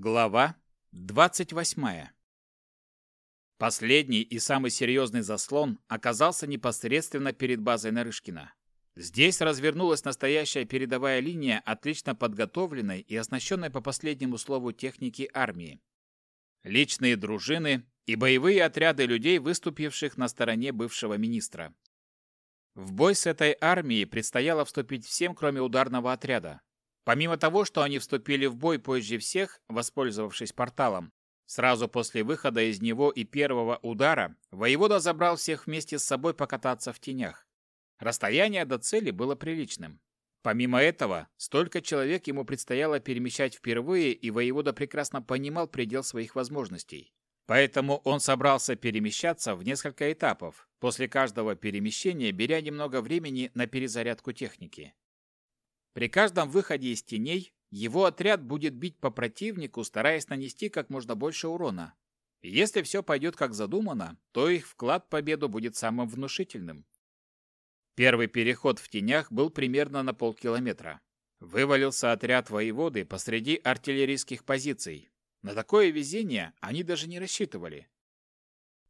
Глава 28. Последний и самый серьезный заслон оказался непосредственно перед базой Нарышкина. Здесь развернулась настоящая передовая линия, отлично подготовленной и оснащенной по последнему слову техники армии. Личные дружины и боевые отряды людей, выступивших на стороне бывшего министра. В бой с этой армией предстояло вступить всем, кроме ударного отряда, Помимо того, что они вступили в бой позже всех, воспользовавшись порталом, сразу после выхода из него и первого удара, воевода забрал всех вместе с собой покататься в тенях. Расстояние до цели было приличным. Помимо этого, столько человек ему предстояло перемещать впервые, и воевода прекрасно понимал предел своих возможностей. Поэтому он собрался перемещаться в несколько этапов, после каждого перемещения беря немного времени на перезарядку техники. При каждом выходе из теней его отряд будет бить по противнику, стараясь нанести как можно больше урона. Если все пойдет как задумано, то их вклад в победу будет самым внушительным. Первый переход в тенях был примерно на полкилометра. Вывалился отряд воеводы посреди артиллерийских позиций. На такое везение они даже не рассчитывали.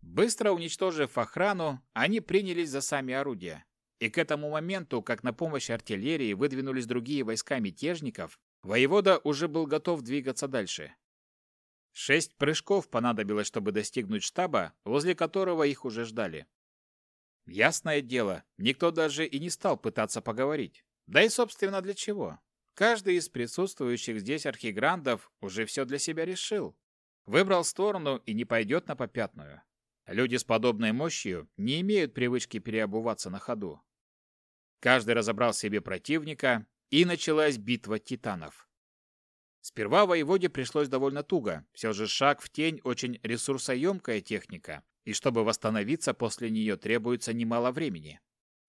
Быстро уничтожив охрану, они принялись за сами орудия. И к этому моменту, как на помощь артиллерии выдвинулись другие войска мятежников, воевода уже был готов двигаться дальше. Шесть прыжков понадобилось, чтобы достигнуть штаба, возле которого их уже ждали. Ясное дело, никто даже и не стал пытаться поговорить. Да и, собственно, для чего? Каждый из присутствующих здесь архиграндов уже все для себя решил. Выбрал сторону и не пойдет на попятную. Люди с подобной мощью не имеют привычки переобуваться на ходу. Каждый разобрал себе противника, и началась битва титанов. Сперва воеводе пришлось довольно туго, все же шаг в тень очень ресурсоемкая техника, и чтобы восстановиться после нее требуется немало времени.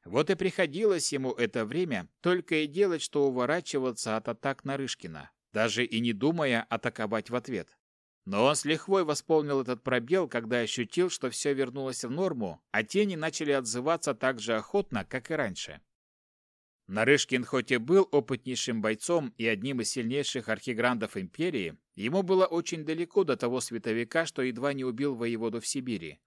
Вот и приходилось ему это время только и делать, что уворачиваться от атак Нарышкина, даже и не думая атаковать в ответ. Но он с лихвой восполнил этот пробел, когда ощутил, что все вернулось в норму, а тени начали отзываться так же охотно, как и раньше. Нарышкин хоть и был опытнейшим бойцом и одним из сильнейших архиграндов империи, ему было очень далеко до того световика, что едва не убил воеводу в Сибири.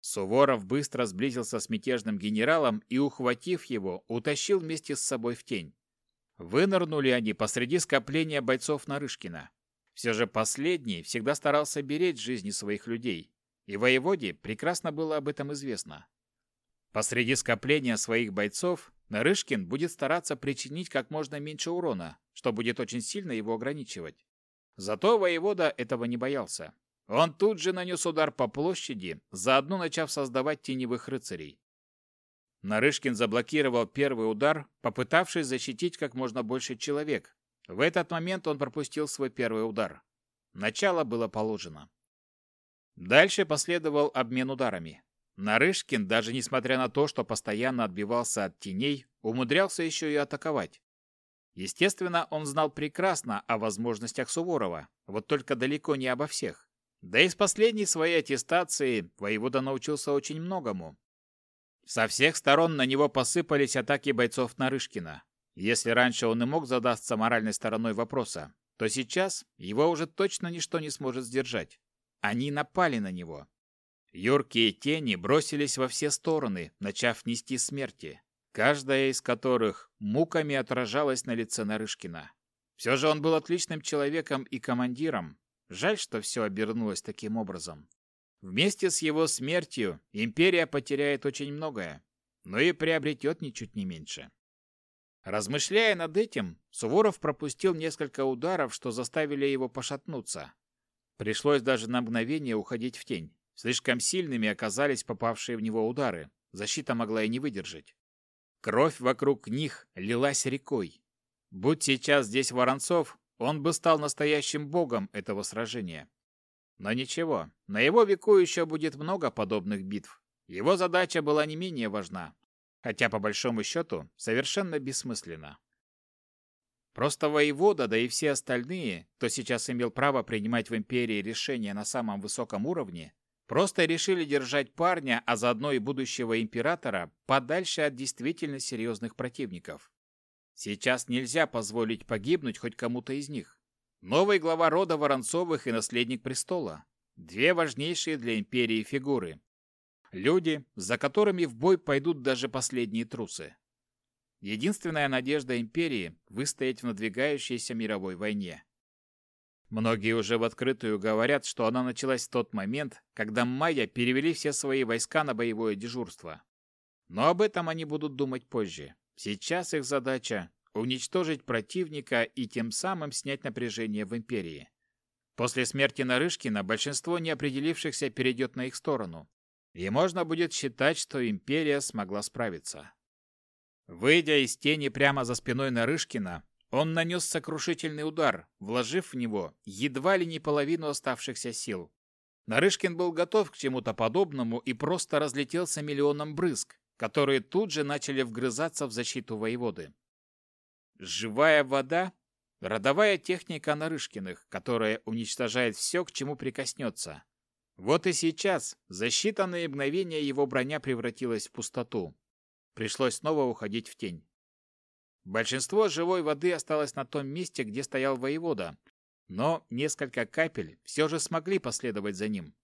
Суворов быстро сблизился с мятежным генералом и, ухватив его, утащил вместе с собой в тень. Вынырнули они посреди скопления бойцов Нарышкина. Все же последний всегда старался беречь жизни своих людей, и воеводе прекрасно было об этом известно. Посреди скопления своих бойцов Нарышкин будет стараться причинить как можно меньше урона, что будет очень сильно его ограничивать. Зато воевода этого не боялся. Он тут же нанес удар по площади, заодно начав создавать теневых рыцарей. Нарышкин заблокировал первый удар, попытавшись защитить как можно больше человек. В этот момент он пропустил свой первый удар. Начало было положено. Дальше последовал обмен ударами. Нарышкин, даже несмотря на то, что постоянно отбивался от теней, умудрялся еще и атаковать. Естественно, он знал прекрасно о возможностях Суворова, вот только далеко не обо всех. Да и с последней своей аттестации воевода научился очень многому. Со всех сторон на него посыпались атаки бойцов Нарышкина. Если раньше он и мог задаться моральной стороной вопроса, то сейчас его уже точно ничто не сможет сдержать. Они напали на него. Юркие тени бросились во все стороны, начав нести смерти, каждая из которых муками отражалась на лице Нарышкина. Все же он был отличным человеком и командиром. Жаль, что все обернулось таким образом. Вместе с его смертью империя потеряет очень многое, но и приобретет ничуть не меньше. Размышляя над этим, Суворов пропустил несколько ударов, что заставили его пошатнуться. Пришлось даже на мгновение уходить в тень. Слишком сильными оказались попавшие в него удары. Защита могла и не выдержать. Кровь вокруг них лилась рекой. Будь сейчас здесь Воронцов, он бы стал настоящим богом этого сражения. Но ничего, на его веку еще будет много подобных битв. Его задача была не менее важна, хотя по большому счету совершенно бессмысленна. Просто воевода, да и все остальные, кто сейчас имел право принимать в империи решения на самом высоком уровне, Просто решили держать парня, а заодно и будущего императора, подальше от действительно серьезных противников. Сейчас нельзя позволить погибнуть хоть кому-то из них. новый глава рода Воронцовых и наследник престола. Две важнейшие для империи фигуры. Люди, за которыми в бой пойдут даже последние трусы. Единственная надежда империи – выстоять в надвигающейся мировой войне. Многие уже в открытую говорят, что она началась в тот момент, когда майя перевели все свои войска на боевое дежурство. Но об этом они будут думать позже. Сейчас их задача – уничтожить противника и тем самым снять напряжение в империи. После смерти Нарышкина большинство неопределившихся перейдет на их сторону, и можно будет считать, что империя смогла справиться. Выйдя из тени прямо за спиной Нарышкина, он нанес сокрушительный удар, вложив в него едва ли не половину оставшихся сил. Нарышкин был готов к чему-то подобному и просто разлетелся миллионом брызг, которые тут же начали вгрызаться в защиту воеводы. Живая вода – родовая техника Нарышкиных, которая уничтожает все, к чему прикоснется. Вот и сейчас за считанные мгновения его броня превратилась в пустоту. Пришлось снова уходить в тень. Большинство живой воды осталось на том месте, где стоял воевода, но несколько капель все же смогли последовать за ним.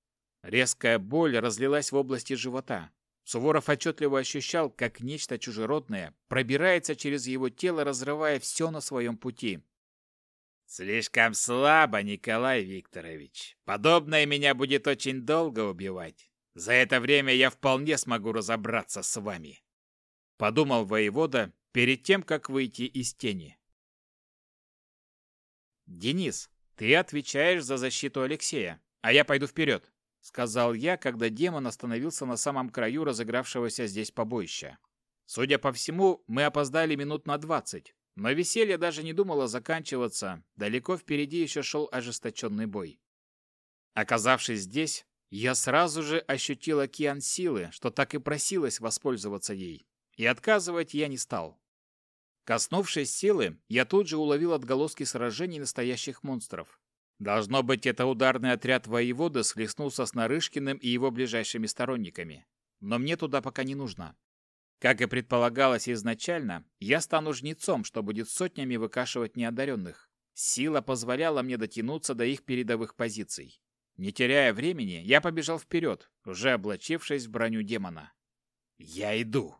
Резкая боль разлилась в области живота. Суворов отчетливо ощущал, как нечто чужеродное пробирается через его тело, разрывая все на своем пути. «Слишком слабо, Николай Викторович. Подобное меня будет очень долго убивать. За это время я вполне смогу разобраться с вами», — подумал воевода перед тем, как выйти из тени. «Денис, ты отвечаешь за защиту Алексея, а я пойду вперед», сказал я, когда демон остановился на самом краю разыгравшегося здесь побоища. Судя по всему, мы опоздали минут на двадцать, но веселье даже не думало заканчиваться, далеко впереди еще шел ожесточенный бой. Оказавшись здесь, я сразу же ощутил океан силы, что так и просилось воспользоваться ей и отказывать я не стал. Коснувшись силы, я тут же уловил отголоски сражений настоящих монстров. Должно быть, это ударный отряд воевода схлестнулся с Нарышкиным и его ближайшими сторонниками. Но мне туда пока не нужно. Как и предполагалось изначально, я стану жнецом, что будет сотнями выкашивать неодаренных. Сила позволяла мне дотянуться до их передовых позиций. Не теряя времени, я побежал вперед, уже облачившись в броню демона. «Я иду!»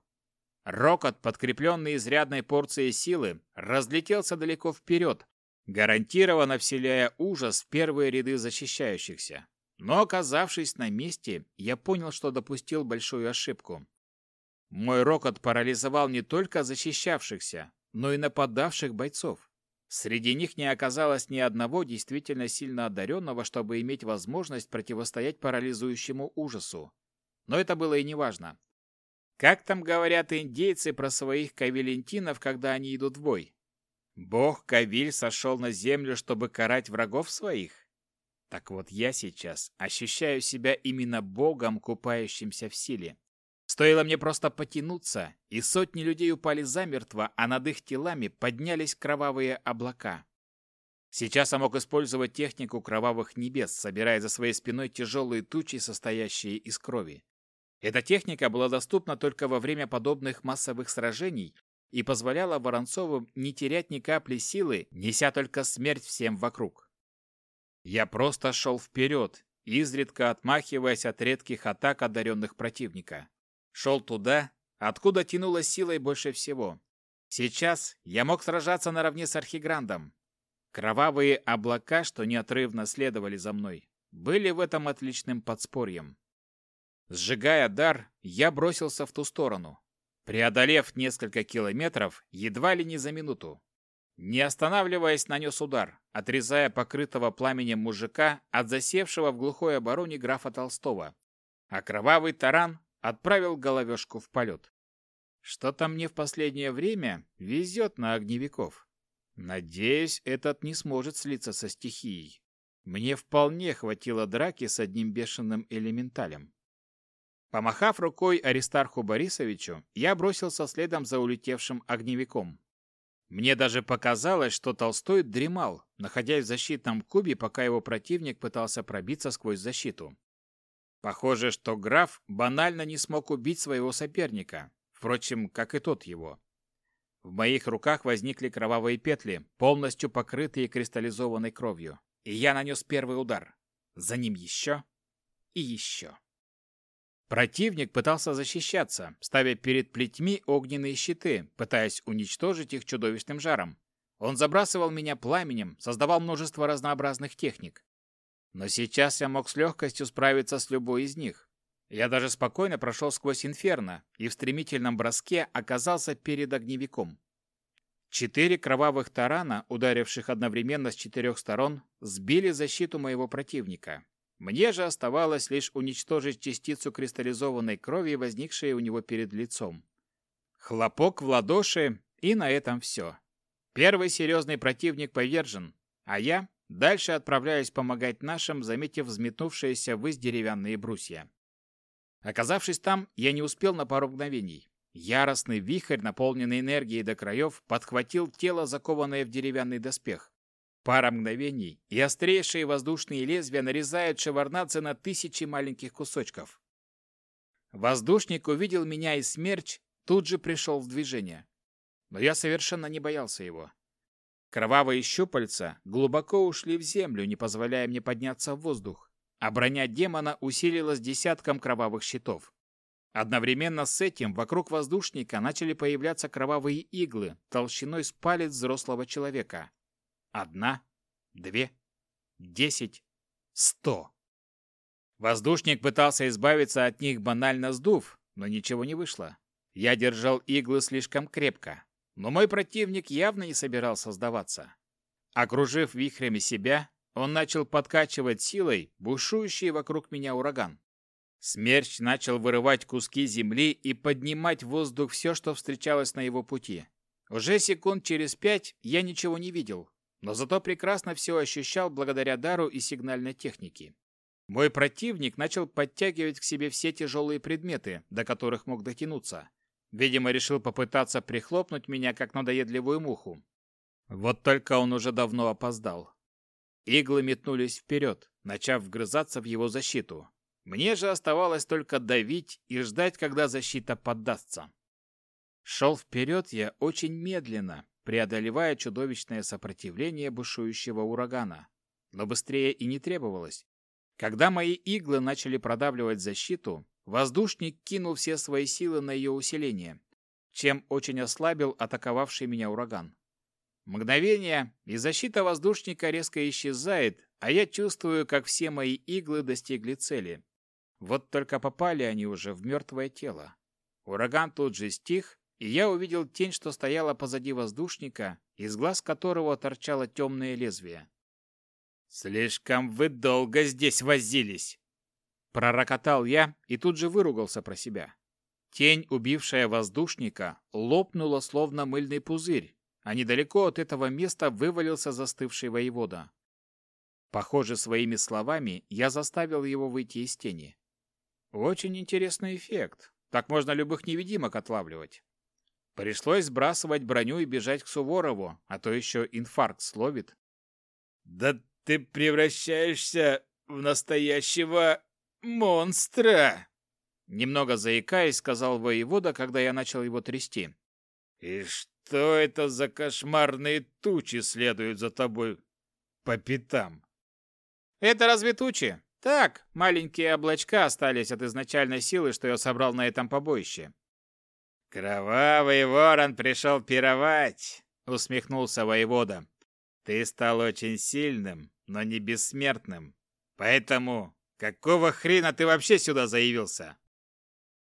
Рокот, подкрепленный изрядной порцией силы, разлетелся далеко вперед, гарантированно вселяя ужас в первые ряды защищающихся. Но, оказавшись на месте, я понял, что допустил большую ошибку. Мой рокот парализовал не только защищавшихся, но и нападавших бойцов. Среди них не оказалось ни одного действительно сильно одаренного, чтобы иметь возможность противостоять парализующему ужасу. Но это было и неважно. Как там говорят индейцы про своих кавилентинов, когда они идут в бой? Бог Кавиль сошел на землю, чтобы карать врагов своих? Так вот я сейчас ощущаю себя именно Богом, купающимся в силе. Стоило мне просто потянуться, и сотни людей упали замертво, а над их телами поднялись кровавые облака. Сейчас я мог использовать технику кровавых небес, собирая за своей спиной тяжелые тучи, состоящие из крови. Эта техника была доступна только во время подобных массовых сражений и позволяла Воронцову не терять ни капли силы, неся только смерть всем вокруг. Я просто шел вперед, изредка отмахиваясь от редких атак одаренных противника. Шел туда, откуда тянуло силой больше всего. Сейчас я мог сражаться наравне с Архиграндом. Кровавые облака, что неотрывно следовали за мной, были в этом отличным подспорьем. Сжигая дар, я бросился в ту сторону, преодолев несколько километров едва ли не за минуту. Не останавливаясь, нанес удар, отрезая покрытого пламенем мужика от засевшего в глухой обороне графа Толстого, а кровавый таран отправил головешку в полет. Что-то мне в последнее время везет на огневиков. Надеюсь, этот не сможет слиться со стихией. Мне вполне хватило драки с одним бешеным элементалем. Помахав рукой Аристарху Борисовичу, я бросился следом за улетевшим огневиком. Мне даже показалось, что Толстой дремал, находясь в защитном кубе, пока его противник пытался пробиться сквозь защиту. Похоже, что граф банально не смог убить своего соперника, впрочем, как и тот его. В моих руках возникли кровавые петли, полностью покрытые кристаллизованной кровью. И я нанес первый удар. За ним еще и еще. Противник пытался защищаться, ставя перед плетьми огненные щиты, пытаясь уничтожить их чудовищным жаром. Он забрасывал меня пламенем, создавал множество разнообразных техник. Но сейчас я мог с легкостью справиться с любой из них. Я даже спокойно прошел сквозь инферно и в стремительном броске оказался перед огневиком. Четыре кровавых тарана, ударивших одновременно с четырех сторон, сбили защиту моего противника, мне же оставалось лишь уничтожить частицу кристаллизованной крови, возникшей у него перед лицом. Хлопок в ладоши, и на этом все. Первый серьезный противник повержен, а я дальше отправляюсь помогать нашим, заметив взметнувшиеся ввысь деревянные брусья. Оказавшись там, я не успел на пару мгновений. Яростный вихрь, наполненный энергией до краев, подхватил тело, закованное в деревянный доспех. Пара мгновений, и острейшие воздушные лезвия нарезают шеварнадзе на тысячи маленьких кусочков. Воздушник увидел меня и смерч тут же пришел в движение. Но я совершенно не боялся его. Кровавые щупальца глубоко ушли в землю, не позволяя мне подняться в воздух, а броня демона усилилась десятком кровавых щитов. Одновременно с этим вокруг воздушника начали появляться кровавые иглы толщиной с палец взрослого человека. Одна, две, десять, сто. Воздушник пытался избавиться от них, банально сдув, но ничего не вышло. Я держал иглы слишком крепко, но мой противник явно не собирался сдаваться. Окружив вихрями себя, он начал подкачивать силой бушующий вокруг меня ураган. Смерч начал вырывать куски земли и поднимать в воздух все, что встречалось на его пути. Уже секунд через пять я ничего не видел, но зато прекрасно все ощущал благодаря дару и сигнальной технике. Мой противник начал подтягивать к себе все тяжелые предметы, до которых мог дотянуться. Видимо, решил попытаться прихлопнуть меня, как надоедливую муху. Вот только он уже давно опоздал. Иглы метнулись вперед, начав вгрызаться в его защиту. Мне же оставалось только давить и ждать, когда защита поддастся. Шел вперед я очень медленно, преодолевая чудовищное сопротивление бушующего урагана. Но быстрее и не требовалось. Когда мои иглы начали продавливать защиту, воздушник кинул все свои силы на ее усиление, чем очень ослабил атаковавший меня ураган. Мгновение, и защита воздушника резко исчезает, а я чувствую, как все мои иглы достигли цели. Вот только попали они уже в мертвое тело. Ураган тут же стих, и я увидел тень, что стояла позади воздушника, из глаз которого торчало темное лезвие. «Слишком вы долго здесь возились!» Пророкотал я и тут же выругался про себя. Тень, убившая воздушника, лопнула словно мыльный пузырь, а недалеко от этого места вывалился застывший воевода. Похоже, своими словами я заставил его выйти из тени. Очень интересный эффект. Так можно любых невидимок отлавливать. Пришлось сбрасывать броню и бежать к Суворову, а то еще инфаркт словит. «Да ты превращаешься в настоящего монстра!» Немного заикаясь, сказал воевода, когда я начал его трясти. «И что это за кошмарные тучи следуют за тобой по пятам?» «Это разве тучи? Так, маленькие облачка остались от изначальной силы, что я собрал на этом побоище. «Кровавый ворон пришел пировать!» — усмехнулся воевода. «Ты стал очень сильным, но не бессмертным. Поэтому какого хрена ты вообще сюда заявился?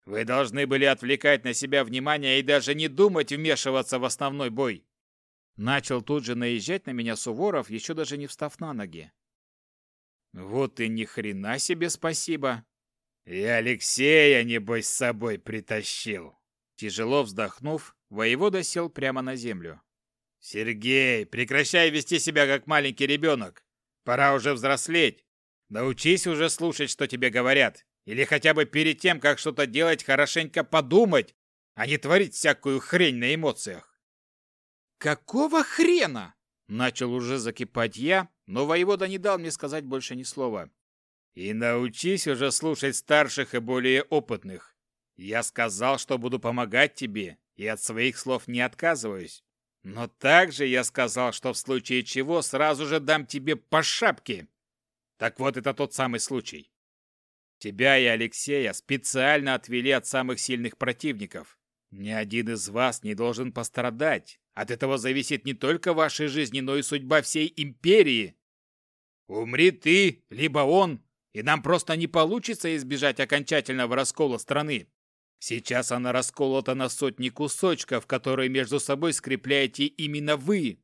Вы должны были отвлекать на себя внимание и даже не думать вмешиваться в основной бой!» Начал тут же наезжать на меня Суворов, еще даже не встав на ноги. «Вот и ни хрена себе спасибо!» «И Алексея, небось, с собой притащил!» Тяжело вздохнув, воевода сел прямо на землю. «Сергей, прекращай вести себя как маленький ребенок. Пора уже взрослеть. Научись уже слушать, что тебе говорят. Или хотя бы перед тем, как что-то делать, хорошенько подумать, а не творить всякую хрень на эмоциях». «Какого хрена?» Начал уже закипать я, но воевода не дал мне сказать больше ни слова. «И научись уже слушать старших и более опытных. Я сказал, что буду помогать тебе, и от своих слов не отказываюсь. Но также я сказал, что в случае чего сразу же дам тебе по шапке. Так вот, это тот самый случай. Тебя и Алексея специально отвели от самых сильных противников. Ни один из вас не должен пострадать. От этого зависит не только ваша жизнь, но и судьба всей империи. Умри ты, либо он, и нам просто не получится избежать окончательного раскола страны. Сейчас она расколота на сотни кусочков, которые между собой скрепляете именно вы.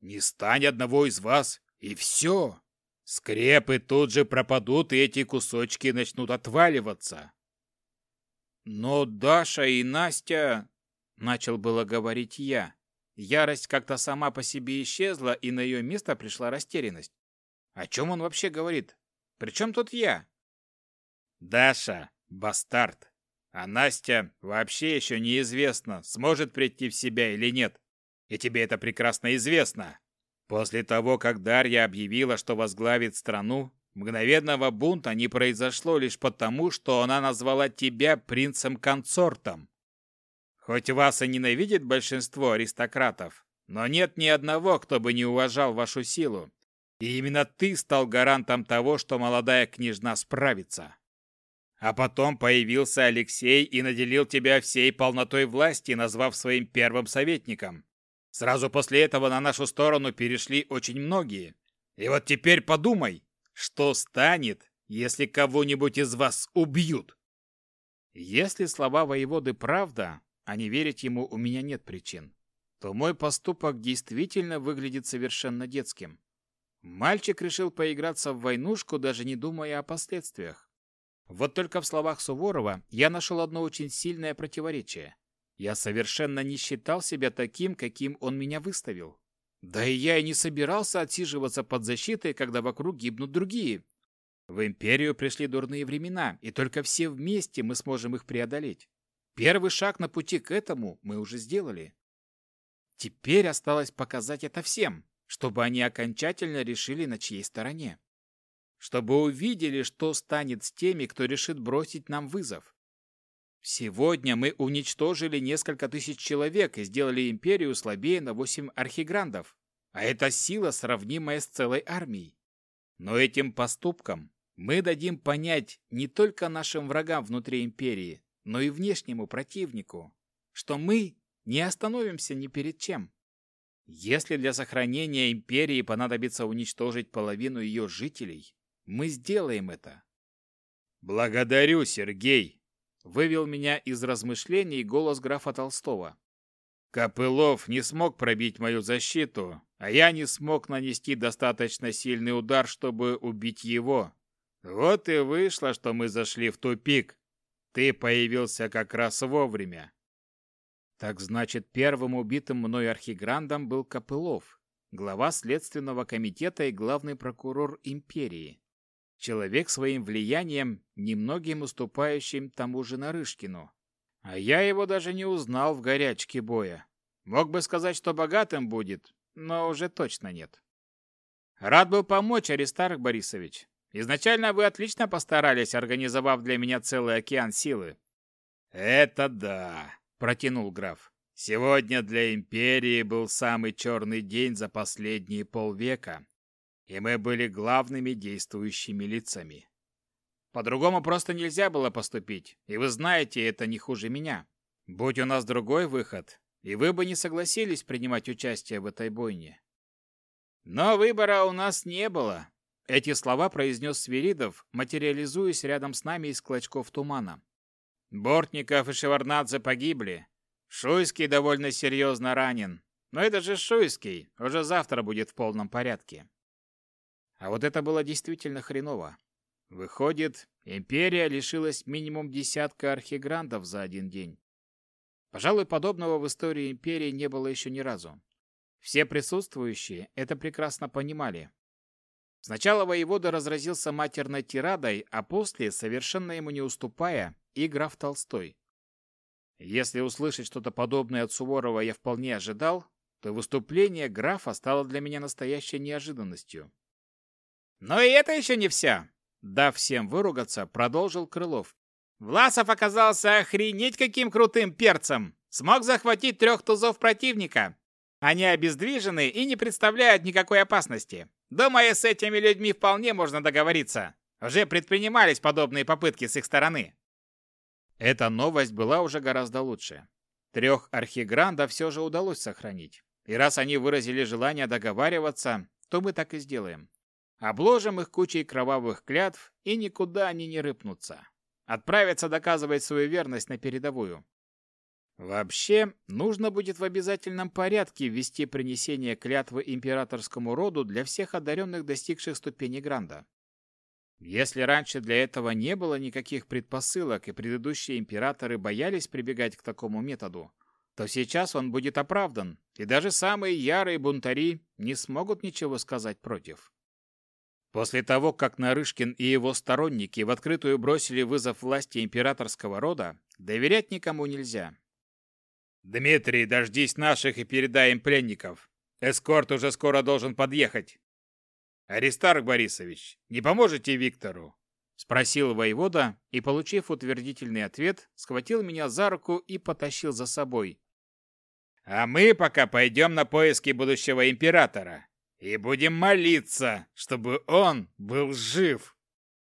Не стань одного из вас, и все. Скрепы тут же пропадут, и эти кусочки начнут отваливаться. Но Даша и Настя... Начал было говорить я. Ярость как-то сама по себе исчезла, и на ее место пришла растерянность. О чем он вообще говорит? Причем тут я? Даша, бастард. А Настя вообще еще неизвестно, сможет прийти в себя или нет. И тебе это прекрасно известно. После того, как Дарья объявила, что возглавит страну, мгновенного бунта не произошло лишь потому, что она назвала тебя принцем-консортом. Хоть вас и ненавидит большинство аристократов, но нет ни одного, кто бы не уважал вашу силу. И именно ты стал гарантом того, что молодая княжна справится. А потом появился Алексей и наделил тебя всей полнотой власти, назвав своим первым советником. Сразу после этого на нашу сторону перешли очень многие. И вот теперь подумай, что станет, если кого-нибудь из вас убьют? Если слова воеводы правда, а не верить ему у меня нет причин, то мой поступок действительно выглядит совершенно детским. Мальчик решил поиграться в войнушку, даже не думая о последствиях. Вот только в словах Суворова я нашел одно очень сильное противоречие. Я совершенно не считал себя таким, каким он меня выставил. Да и я и не собирался отсиживаться под защитой, когда вокруг гибнут другие. В империю пришли дурные времена, и только все вместе мы сможем их преодолеть. Первый шаг на пути к этому мы уже сделали. Теперь осталось показать это всем, чтобы они окончательно решили, на чьей стороне. Чтобы увидели, что станет с теми, кто решит бросить нам вызов. Сегодня мы уничтожили несколько тысяч человек и сделали империю слабее на восемь архиграндов. А это сила, сравнимая с целой армией. Но этим поступком мы дадим понять не только нашим врагам внутри империи, но и внешнему противнику, что мы не остановимся ни перед чем. Если для сохранения империи понадобится уничтожить половину ее жителей, мы сделаем это. Благодарю, Сергей, вывел меня из размышлений голос графа Толстого. Копылов не смог пробить мою защиту, а я не смог нанести достаточно сильный удар, чтобы убить его. Вот и вышло, что мы зашли в тупик. Ты появился как раз вовремя. Так значит, первым убитым мной архиграндом был Копылов, глава следственного комитета и главный прокурор империи. Человек своим влиянием, немногим уступающим тому же Нарышкину. А я его даже не узнал в горячке боя. Мог бы сказать, что богатым будет, но уже точно нет. Рад был помочь, Аристарх Борисович. Изначально вы отлично постарались, организовав для меня целый океан силы. Это да, протянул граф. Сегодня для империи был самый черный день за последние полвека, и мы были главными действующими лицами. По-другому просто нельзя было поступить, и вы знаете, это не хуже меня. Будь у нас другой выход, и вы бы не согласились принимать участие в этой бойне. Но выбора у нас не было, эти слова произнес Свиридов, материализуясь рядом с нами из клочков тумана. Бортников и Шеварнадзе погибли. Шуйский довольно серьезно ранен. Но это же Шуйский, уже завтра будет в полном порядке. А вот это было действительно хреново. Выходит, империя лишилась минимум десятка архиграндов за один день. Пожалуй, подобного в истории империи не было еще ни разу. Все присутствующие это прекрасно понимали, Сначала воевода разразился матерной тирадой, а после, совершенно ему не уступая, и граф Толстой. Если услышать что-то подобное от Суворова я вполне ожидал, то выступление графа стало для меня настоящей неожиданностью. «Но и это еще не вся!» Дав всем выругаться, продолжил Крылов. «Власов оказался охренеть каким крутым перцем! Смог захватить трех тузов противника. Они обездвижены и не представляют никакой опасности. Думаю, с этими людьми вполне можно договориться. Уже предпринимались подобные попытки с их стороны. Эта новость была уже гораздо лучше. Трех архигранда все же удалось сохранить. И раз они выразили желание договариваться, то мы так и сделаем. Обложим их кучей кровавых клятв, и никуда они не рыпнутся. Отправятся доказывать свою верность на передовую. Вообще, нужно будет в обязательном порядке ввести принесение клятвы императорскому роду для всех одаренных, достигших ступени Гранда. Если раньше для этого не было никаких предпосылок и предыдущие императоры боялись прибегать к такому методу, то сейчас он будет оправдан, и даже самые ярые бунтари не смогут ничего сказать против. После того, как Нарышкин и его сторонники в открытую бросили вызов власти императорского рода, доверять никому нельзя. «Дмитрий, дождись наших и передай им пленников. Эскорт уже скоро должен подъехать». «Аристарх Борисович, не поможете Виктору?» Спросил воевода и, получив утвердительный ответ, схватил меня за руку и потащил за собой. «А мы пока пойдем на поиски будущего императора и будем молиться, чтобы он был жив».